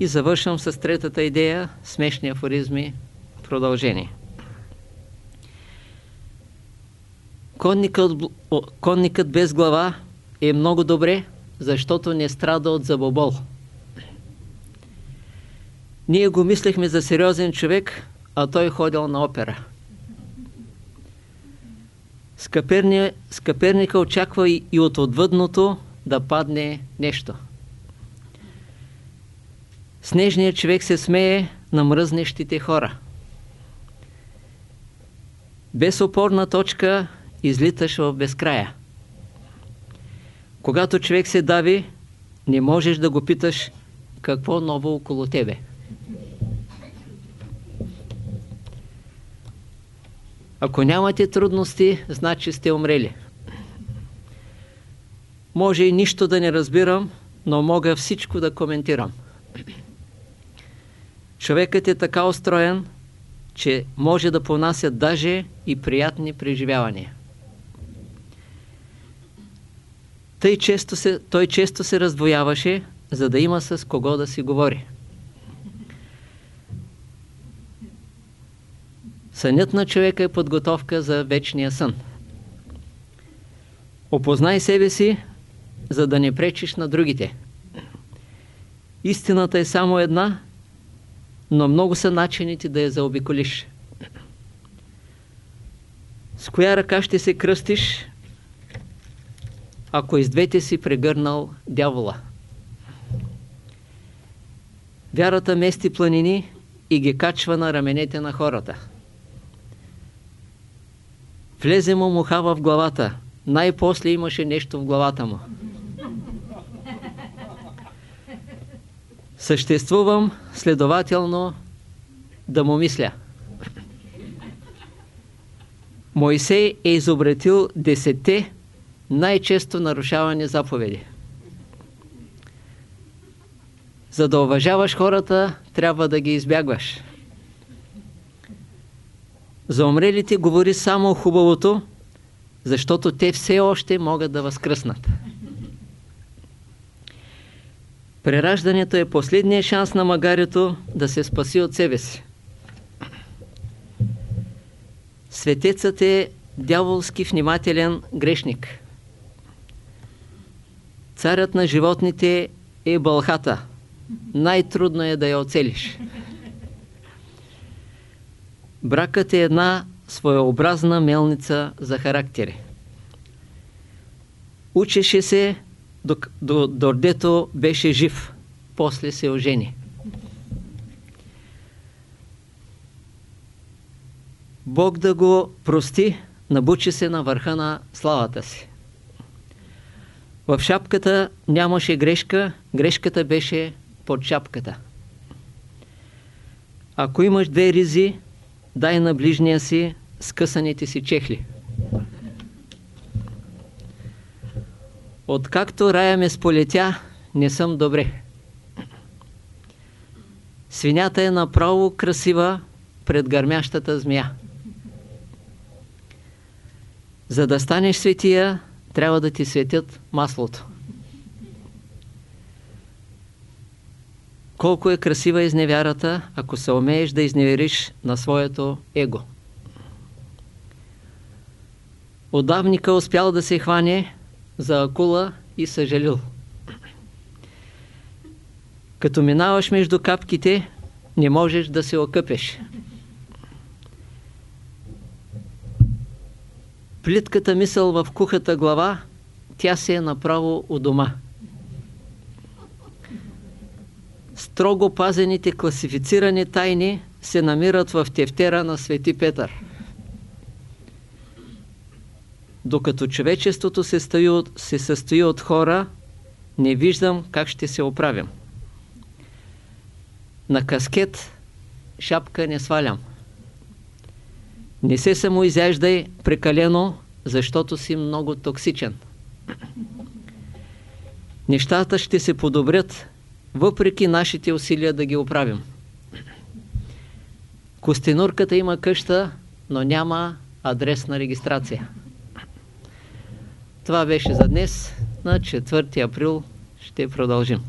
И завършвам с третата идея, смешни афоризми, продължение. Конникът, конникът без глава е много добре, защото не страда от забобол. Ние го мислехме за сериозен човек, а той ходил на опера. Скъперни, скъперника очаква и, и от отвъдното да падне нещо. Снежният човек се смее на мръзнещите хора. Без опорна точка излиташ в безкрая. Когато човек се дави, не можеш да го питаш какво ново около тебе. Ако нямате трудности, значи сте умрели. Може и нищо да не разбирам, но мога всичко да коментирам. Човекът е така устроен, че може да понася даже и приятни преживявания. Тъй често се, той често се раздвояваше, за да има с кого да си говори. Сънят на човека е подготовка за вечния сън. Опознай себе си, за да не пречиш на другите. Истината е само една, но много са начините да я заобиколиш. С коя ръка ще се кръстиш, ако из двете си прегърнал дявола? Вярата мести планини и ги качва на раменете на хората. Влезе му муха в главата. Най-после имаше нещо в главата му. Съществувам, следователно, да му мисля. Мойсей е изобретил десете най-често нарушавани заповеди. За да уважаваш хората, трябва да ги избягваш. За умрелите говори само хубавото, защото те все още могат да възкръснат. Прераждането е последният шанс на магарето да се спаси от себе си. Светецът е дяволски внимателен грешник. Царят на животните е бълхата. Най-трудно е да я оцелиш. Бракът е една своеобразна мелница за характери. Учеше се до, дето беше жив. После се ожени. Бог да го прости, набучи се на върха на славата си. В шапката нямаше грешка, грешката беше под шапката. Ако имаш две ризи, дай на ближния си скъсаните си чехли. Откакто рая ме сполетя, не съм добре. Свинята е направо красива пред гърмящата змия. За да станеш светия, трябва да ти светят маслото. Колко е красива изневярата, ако се умееш да изневериш на своето его. Отдавника успял да се хване за акула и съжалил. Като минаваш между капките, не можеш да се окъпеш. Плитката мисъл в кухата глава, тя се е направо у дома. Строго пазените класифицирани тайни се намират в тефтера на Свети Петър. Докато човечеството се, стои от, се състои от хора, не виждам как ще се оправим. На каскет шапка не свалям. Не се самоизяждай прекалено, защото си много токсичен. Нещата ще се подобрят, въпреки нашите усилия да ги оправим. Костенурката има къща, но няма адресна регистрация. Това беше за днес. На 4 април ще продължим.